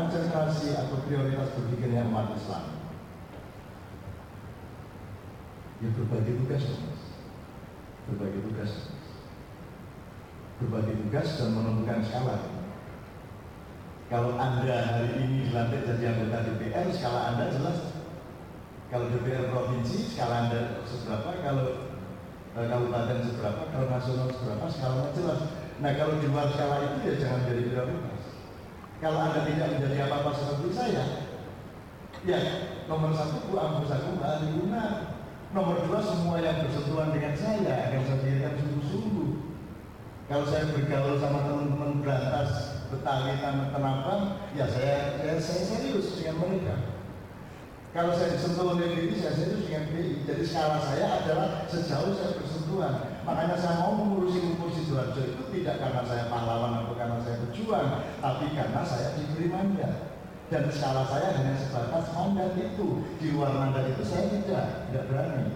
konsentrasi atau prioritas berpikirnya umat Islam? Ya berbagi tugas. Berbagi tugas. Berbagi tugas dan menentukan skala. Kalau Anda hari ini dilantik jadi anggota DPR, skala Anda jelas. Kalau DPR provinsi, skala Anda seberapa, kalau eh, kabupaten seberapa, kalau nasional seberapa, skalanya jelas. Nah kalau di luar skala itu ya jangan jadi prioritas. Kalau Anda tidak menjadi apa-apa seperti saya, ya nomor satu Bu Ambusaku Mbak Aliuna. Nomor dua semua yang bersentuhan dengan saya akan saya biarkan sungguh-sungguh. Kalau saya bergaul sama teman-teman berantas Betawi tanah Tenabang, ya saya, ya saya serius dengan mereka. Kalau saya disentuh oleh diri, saya serius dengan diri. Jadi skala saya adalah sejauh saya bersentuhan. Makanya saya mau mengurusi kursi Sidoarjo itu tidak karena saya pahlawan atau karena saya berjuang, tapi karena saya diberi mandat. Dan skala saya hanya sebatas mandat itu. Di luar mandat itu saya tidak tidak berani.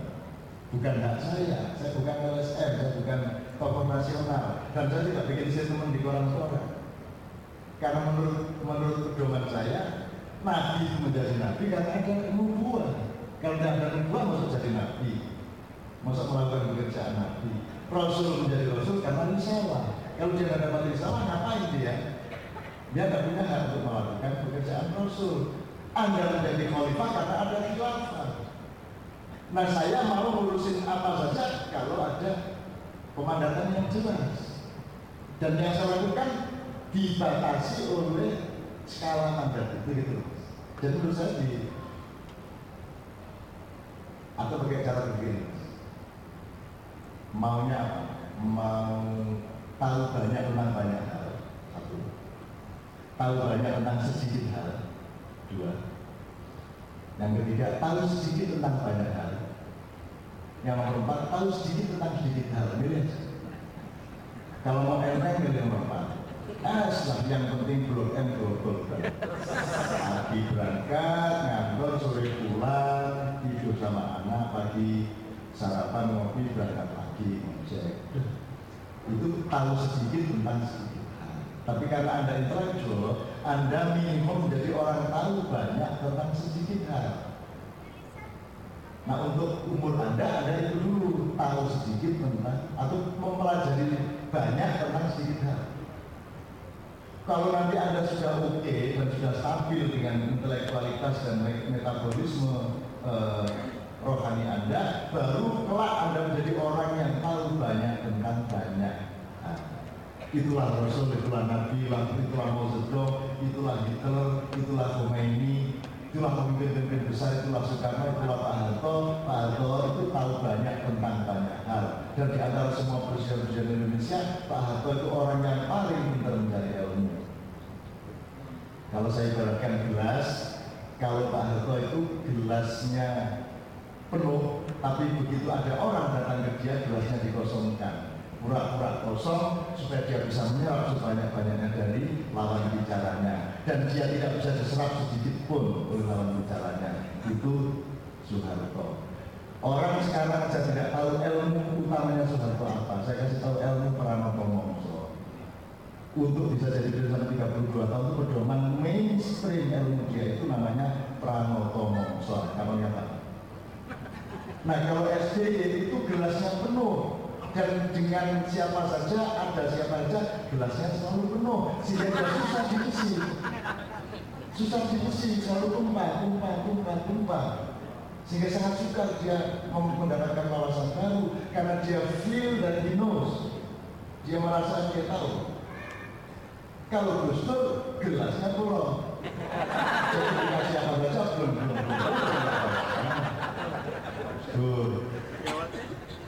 Bukan hak saya saya bukan LSM saya bukan tokoh nasional. Dan saya tidak bikin statement di koran-koran karena menurut menurut pedoman saya nabi menjadi nabi karena ada nubuah kalau tidak ada nubuah masuk jadi nabi masuk melakukan pekerjaan nabi rasul menjadi rasul karena risalah kalau dia tidak dapat risalah ngapain dia dia tidak punya hak untuk melakukan pekerjaan Rasul. Anda menjadi khalifah karena ada khilafah. Nah saya mau ngurusin apa saja kalau ada pemandatan yang jelas. Dan yang saya lakukan dibatasi oleh skala mandat itu. Jadi menurut saya di atau pakai cara begini maunya apa? mau tahu banyak tentang banyak hal. Tahu banyak tentang sedikit hal. Dua. Yang ketiga tahu sedikit tentang banyak hal. Yang nomor empat tahu sedikit tentang sedikit hal. Milih. Kalau mau enteng milih nomor empat Ah, yang penting blok M global pagi berangkat ngantor sore pulang tidur sama anak pagi sarapan ngopi berangkat pagi ngecek itu tahu sedikit tentang sedikit tapi karena Anda intelektual, Anda minimum menjadi orang tahu banyak tentang sedikit hal. Nah untuk umur Anda, Anda itu dulu tahu sedikit tentang atau mempelajari banyak tentang sedikit hal. Kalau nanti Anda sudah oke okay dan sudah stabil dengan intelektualitas dan metabolisme eh, rohani Anda, baru kelak Anda menjadi orang yang tahu banyak tentang banyak itulah Rasul, itulah Nabi, itulah Mao itulah Hitler, itulah Khomeini, itulah pemimpin-pemimpin besar, itulah Soekarno, itulah Pak Harto. Pak Harto itu tahu banyak tentang banyak hal. Dan di antara semua presiden-presiden Indonesia, Pak Harto itu orang yang paling pintar mencari ilmu. Kalau saya ibaratkan gelas, kalau Pak Harto itu gelasnya penuh, tapi begitu ada orang datang ke dia, gelasnya dikosongkan. Pura-pura kosong supaya dia bisa menyerap sebanyak-banyaknya dari lawan bicaranya. Dan dia tidak bisa diserap sedikit pun oleh lawan bicaranya. Itu Soeharto. Orang sekarang saya tidak tahu ilmu utamanya Soeharto apa. Saya kasih tahu ilmu Pranoto Mongso. Untuk bisa jadi presiden 32 tahun itu pedoman mainstream ilmu dia itu namanya Pranoto Mongso. Kalau yang Nah kalau SDY itu gelasnya penuh. Dan dengan siapa saja ada siapa saja gelasnya selalu penuh. Sehingga susah diisi. Susah diisi selalu tumpah tumpah tumpah tumpah. Sehingga sangat suka dia mendapatkan wawasan baru. Karena dia feel dan he knows. Dia merasa dia tahu. Kalau Gus gelasnya penuh jadi dikasih apa belum belum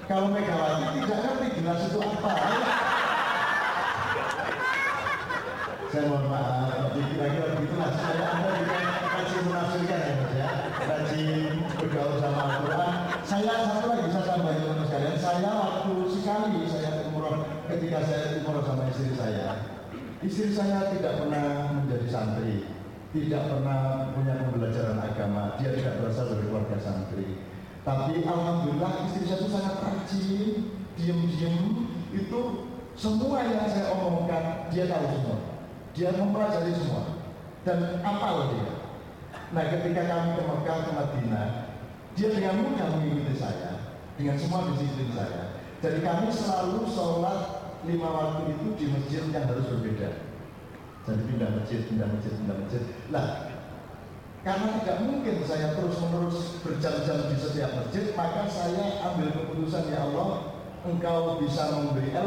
kalau Megawati tidak ngerti jelas itu apa. Saya mohon maaf, tapi kira-kira begitulah saya Anda juga rajin menafsirkan ya Mas ya, rajin bergaul sama Al-Quran. Saya satu lagi saya tambahin teman sekalian, saya waktu sekali saya umroh ketika saya umroh sama istri saya, istri saya tidak pernah menjadi santri, tidak pernah punya pembelajaran agama, dia tidak berasal dari keluarga santri tapi alhamdulillah istri saya itu sangat rajin, diem-diem itu semua yang saya omongkan dia tahu semua. Dia mempelajari semua. dan apal dia. Nah ketika kami ke Mekah, ke Madinah, dia dengan mudah mengikuti saya, dengan semua disiplin saya. Jadi kami selalu sholat lima waktu itu di masjid yang harus berbeda. Jadi pindah masjid, pindah masjid, pindah masjid. Lah, karena tidak mungkin saya terus menerus berjam-jam di setiap masjid, maka saya ambil keputusan ya Allah, engkau bisa memberi